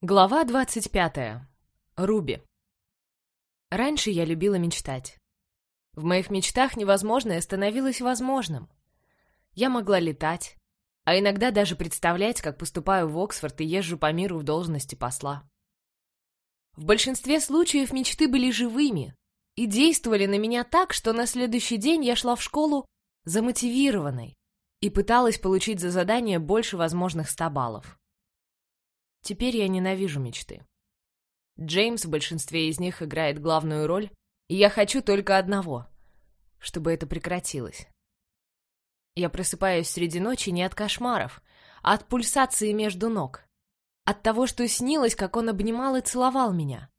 Глава 25. Руби. Раньше я любила мечтать. В моих мечтах невозможное становилось возможным. Я могла летать, а иногда даже представлять, как поступаю в Оксфорд и езжу по миру в должности посла. В большинстве случаев мечты были живыми и действовали на меня так, что на следующий день я шла в школу замотивированной и пыталась получить за задание больше возможных 100 баллов. Теперь я ненавижу мечты. Джеймс в большинстве из них играет главную роль, и я хочу только одного — чтобы это прекратилось. Я просыпаюсь среди ночи не от кошмаров, а от пульсации между ног. От того, что снилось, как он обнимал и целовал меня.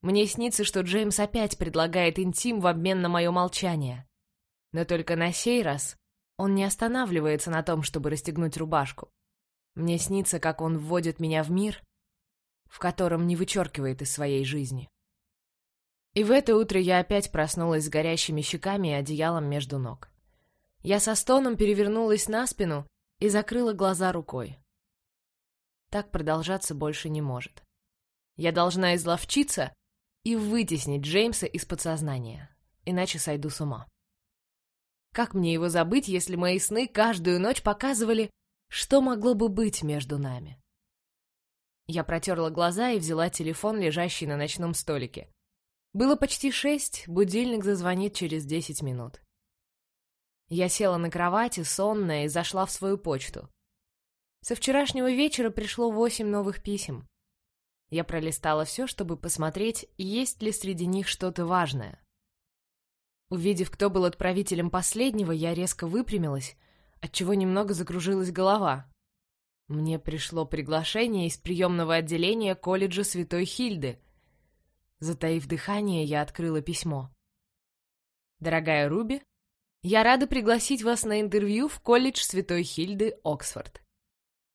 Мне снится, что Джеймс опять предлагает интим в обмен на мое молчание. Но только на сей раз он не останавливается на том, чтобы расстегнуть рубашку. Мне снится, как он вводит меня в мир, в котором не вычеркивает из своей жизни. И в это утро я опять проснулась с горящими щеками и одеялом между ног. Я со стоном перевернулась на спину и закрыла глаза рукой. Так продолжаться больше не может. Я должна изловчиться и вытеснить Джеймса из подсознания, иначе сойду с ума. Как мне его забыть, если мои сны каждую ночь показывали, что могло бы быть между нами? Я протерла глаза и взяла телефон, лежащий на ночном столике. Было почти шесть, будильник зазвонит через десять минут. Я села на кровати, сонная, и зашла в свою почту. Со вчерашнего вечера пришло восемь новых писем. Я пролистала все, чтобы посмотреть, есть ли среди них что-то важное. Увидев, кто был отправителем последнего, я резко выпрямилась отчего немного закружилась голова. Мне пришло приглашение из приемного отделения колледжа Святой Хильды. Затаив дыхание, я открыла письмо. «Дорогая Руби, я рада пригласить вас на интервью в колледж Святой Хильды, Оксфорд.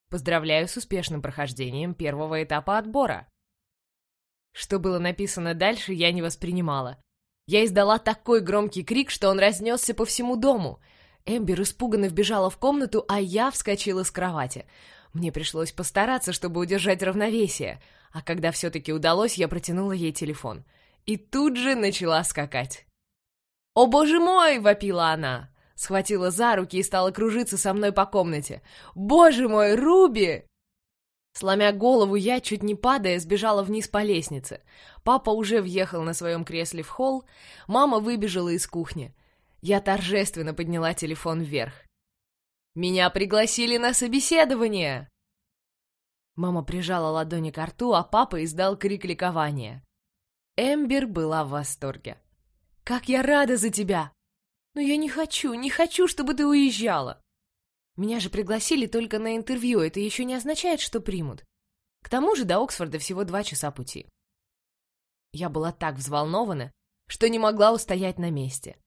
Поздравляю с успешным прохождением первого этапа отбора». Что было написано дальше, я не воспринимала. Я издала такой громкий крик, что он разнесся по всему дому — Эмбер испуганно вбежала в комнату, а я вскочила с кровати. Мне пришлось постараться, чтобы удержать равновесие, а когда все-таки удалось, я протянула ей телефон. И тут же начала скакать. «О, боже мой!» — вопила она. Схватила за руки и стала кружиться со мной по комнате. «Боже мой, Руби!» Сломя голову, я, чуть не падая, сбежала вниз по лестнице. Папа уже въехал на своем кресле в холл, мама выбежала из кухни. Я торжественно подняла телефон вверх. «Меня пригласили на собеседование!» Мама прижала ладони к рту, а папа издал крик ликования. Эмбер была в восторге. «Как я рада за тебя!» «Но я не хочу, не хочу, чтобы ты уезжала!» «Меня же пригласили только на интервью, это еще не означает, что примут. К тому же до Оксфорда всего два часа пути». Я была так взволнована, что не могла устоять на месте.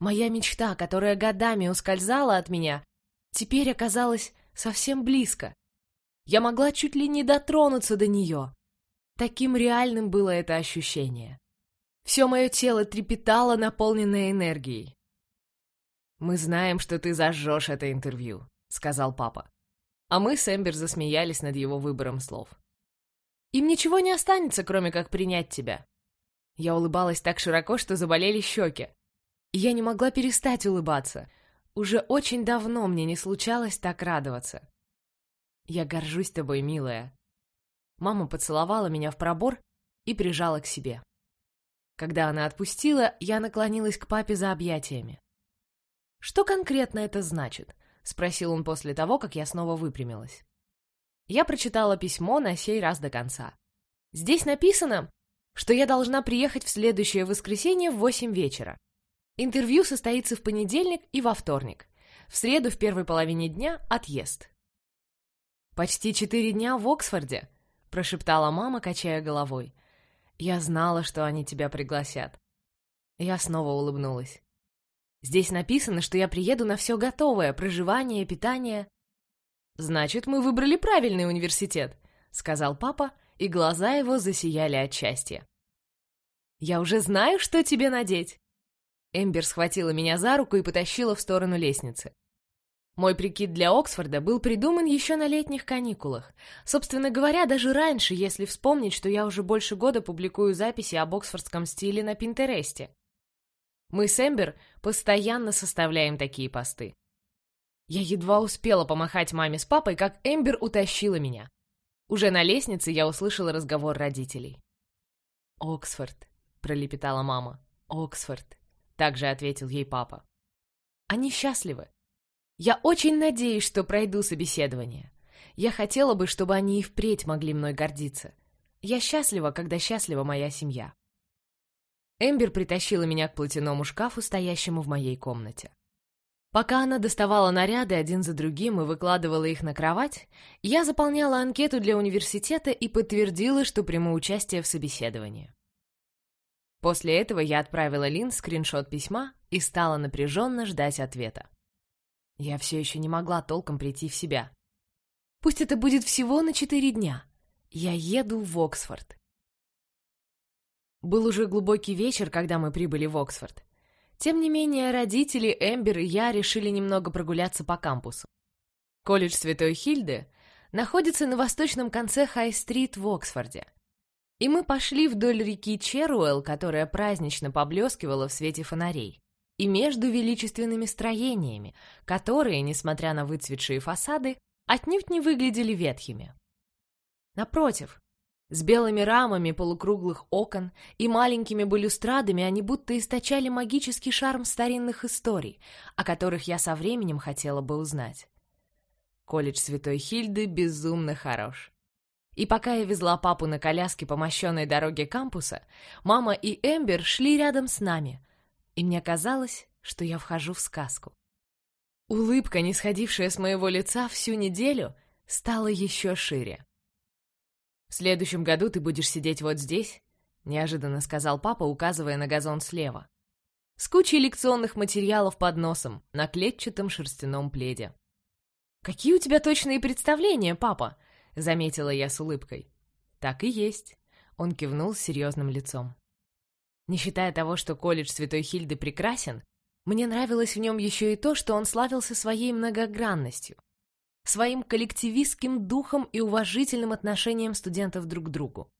Моя мечта, которая годами ускользала от меня, теперь оказалась совсем близко. Я могла чуть ли не дотронуться до нее. Таким реальным было это ощущение. Все мое тело трепетало, наполненное энергией. «Мы знаем, что ты зажжешь это интервью», — сказал папа. А мы с Эмбер засмеялись над его выбором слов. «Им ничего не останется, кроме как принять тебя». Я улыбалась так широко, что заболели щеки я не могла перестать улыбаться. Уже очень давно мне не случалось так радоваться. «Я горжусь тобой, милая». Мама поцеловала меня в пробор и прижала к себе. Когда она отпустила, я наклонилась к папе за объятиями. «Что конкретно это значит?» — спросил он после того, как я снова выпрямилась. Я прочитала письмо на сей раз до конца. Здесь написано, что я должна приехать в следующее воскресенье в восемь вечера. Интервью состоится в понедельник и во вторник. В среду в первой половине дня отъезд. «Почти четыре дня в Оксфорде», — прошептала мама, качая головой. «Я знала, что они тебя пригласят». Я снова улыбнулась. «Здесь написано, что я приеду на все готовое, проживание, питание». «Значит, мы выбрали правильный университет», — сказал папа, и глаза его засияли от счастья. «Я уже знаю, что тебе надеть». Эмбер схватила меня за руку и потащила в сторону лестницы. Мой прикид для Оксфорда был придуман еще на летних каникулах. Собственно говоря, даже раньше, если вспомнить, что я уже больше года публикую записи об оксфордском стиле на Пинтересте. Мы с Эмбер постоянно составляем такие посты. Я едва успела помахать маме с папой, как Эмбер утащила меня. Уже на лестнице я услышала разговор родителей. «Оксфорд», — пролепетала мама. «Оксфорд», — также ответил ей папа. «Они счастливы. Я очень надеюсь, что пройду собеседование. Я хотела бы, чтобы они и впредь могли мной гордиться. Я счастлива, когда счастлива моя семья». Эмбер притащила меня к платяному шкафу, стоящему в моей комнате. Пока она доставала наряды один за другим и выкладывала их на кровать, я заполняла анкету для университета и подтвердила, что приму участие в собеседовании. После этого я отправила Лин скриншот письма и стала напряженно ждать ответа. Я все еще не могла толком прийти в себя. Пусть это будет всего на четыре дня. Я еду в Оксфорд. Был уже глубокий вечер, когда мы прибыли в Оксфорд. Тем не менее, родители Эмбер и я решили немного прогуляться по кампусу. Колледж Святой Хильды находится на восточном конце Хай-стрит в Оксфорде. И мы пошли вдоль реки Черуэлл, которая празднично поблескивала в свете фонарей, и между величественными строениями, которые, несмотря на выцветшие фасады, отнюдь не выглядели ветхими. Напротив, с белыми рамами полукруглых окон и маленькими балюстрадами они будто источали магический шарм старинных историй, о которых я со временем хотела бы узнать. Колледж Святой Хильды безумно хорош. И пока я везла папу на коляске по мощенной дороге кампуса, мама и Эмбер шли рядом с нами, и мне казалось, что я вхожу в сказку. Улыбка, не сходившая с моего лица всю неделю, стала еще шире. «В следующем году ты будешь сидеть вот здесь», — неожиданно сказал папа, указывая на газон слева. С кучей лекционных материалов под носом, на клетчатом шерстяном пледе. «Какие у тебя точные представления, папа?» — заметила я с улыбкой. «Так и есть», — он кивнул с серьезным лицом. Не считая того, что колледж Святой Хильды прекрасен, мне нравилось в нем еще и то, что он славился своей многогранностью своим коллективистским духом и уважительным отношением студентов друг к другу.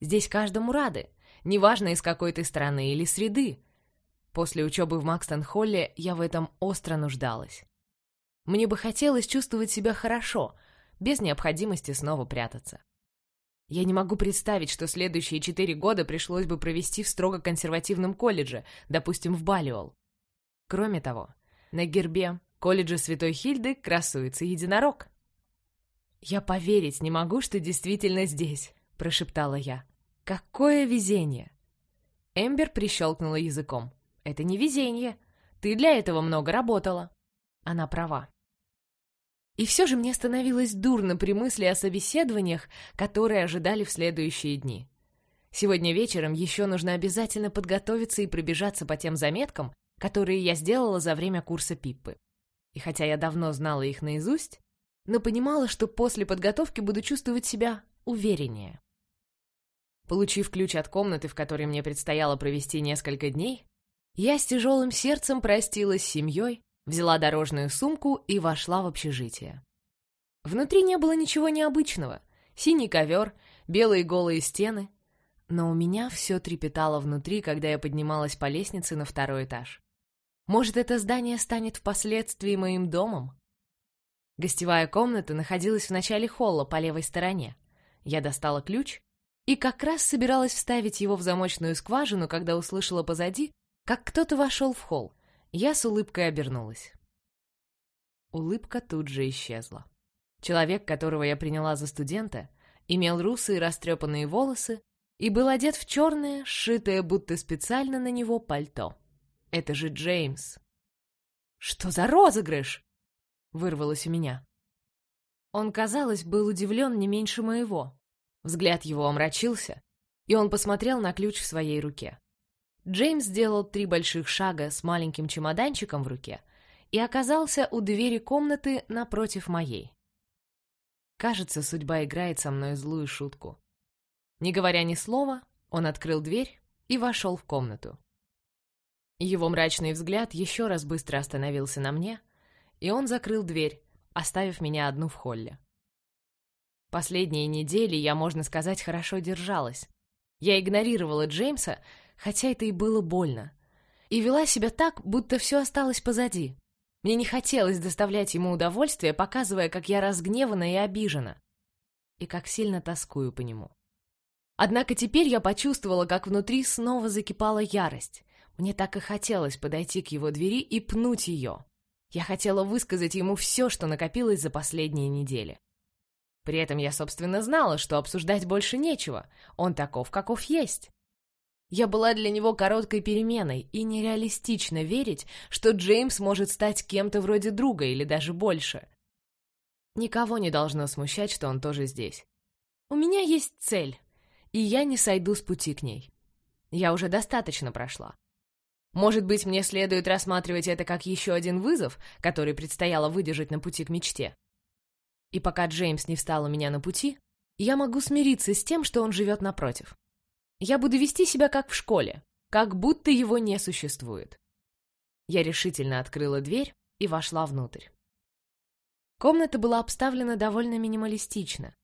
Здесь каждому рады, неважно из какой ты страны или среды. После учебы в Макстон-Холле я в этом остро нуждалась. Мне бы хотелось чувствовать себя хорошо, без необходимости снова прятаться. Я не могу представить, что следующие четыре года пришлось бы провести в строго консервативном колледже, допустим, в Балиол. Кроме того, на гербе колледже Святой Хильды красуется единорог. «Я поверить не могу, что действительно здесь», — прошептала я. «Какое везение!» Эмбер прищелкнула языком. «Это не везение. Ты для этого много работала». Она права. И все же мне становилось дурно при мысли о собеседованиях, которые ожидали в следующие дни. Сегодня вечером еще нужно обязательно подготовиться и пробежаться по тем заметкам, которые я сделала за время курса Пиппы. И хотя я давно знала их наизусть, но понимала, что после подготовки буду чувствовать себя увереннее. Получив ключ от комнаты, в которой мне предстояло провести несколько дней, я с тяжелым сердцем простилась с семьей, взяла дорожную сумку и вошла в общежитие. Внутри не было ничего необычного. Синий ковер, белые голые стены. Но у меня все трепетало внутри, когда я поднималась по лестнице на второй этаж. Может, это здание станет впоследствии моим домом? Гостевая комната находилась в начале холла по левой стороне. Я достала ключ и как раз собиралась вставить его в замочную скважину, когда услышала позади, как кто-то вошел в холл. Я с улыбкой обернулась. Улыбка тут же исчезла. Человек, которого я приняла за студента, имел русые растрепанные волосы и был одет в черное, сшитое будто специально на него пальто. Это же Джеймс. «Что за розыгрыш?» — вырвалось у меня. Он, казалось, был удивлен не меньше моего. Взгляд его омрачился, и он посмотрел на ключ в своей руке. Джеймс сделал три больших шага с маленьким чемоданчиком в руке и оказался у двери комнаты напротив моей. Кажется, судьба играет со мной злую шутку. Не говоря ни слова, он открыл дверь и вошел в комнату. Его мрачный взгляд еще раз быстро остановился на мне, и он закрыл дверь, оставив меня одну в холле. Последние недели я, можно сказать, хорошо держалась. Я игнорировала Джеймса, хотя это и было больно, и вела себя так, будто все осталось позади. Мне не хотелось доставлять ему удовольствие, показывая, как я разгневана и обижена, и как сильно тоскую по нему. Однако теперь я почувствовала, как внутри снова закипала ярость. Мне так и хотелось подойти к его двери и пнуть ее. Я хотела высказать ему все, что накопилось за последние недели. При этом я, собственно, знала, что обсуждать больше нечего. Он таков, каков есть. Я была для него короткой переменой, и нереалистично верить, что Джеймс может стать кем-то вроде друга или даже больше. Никого не должно смущать, что он тоже здесь. У меня есть цель, и я не сойду с пути к ней. Я уже достаточно прошла. Может быть, мне следует рассматривать это как еще один вызов, который предстояло выдержать на пути к мечте. И пока Джеймс не встал у меня на пути, я могу смириться с тем, что он живет напротив. Я буду вести себя как в школе, как будто его не существует. Я решительно открыла дверь и вошла внутрь. Комната была обставлена довольно минималистично.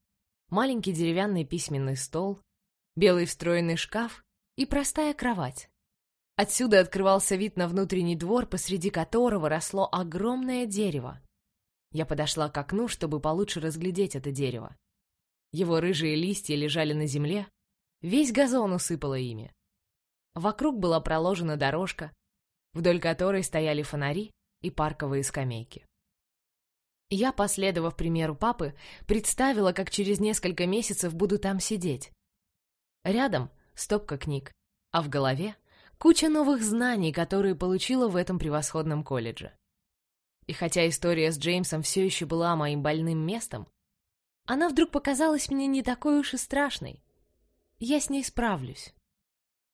Маленький деревянный письменный стол, белый встроенный шкаф и простая кровать. Отсюда открывался вид на внутренний двор, посреди которого росло огромное дерево. Я подошла к окну, чтобы получше разглядеть это дерево. Его рыжие листья лежали на земле, весь газон усыпало ими. Вокруг была проложена дорожка, вдоль которой стояли фонари и парковые скамейки. Я, последовав примеру папы, представила, как через несколько месяцев буду там сидеть. Рядом стопка книг, а в голове Куча новых знаний, которые получила в этом превосходном колледже. И хотя история с Джеймсом все еще была моим больным местом, она вдруг показалась мне не такой уж и страшной. Я с ней справлюсь.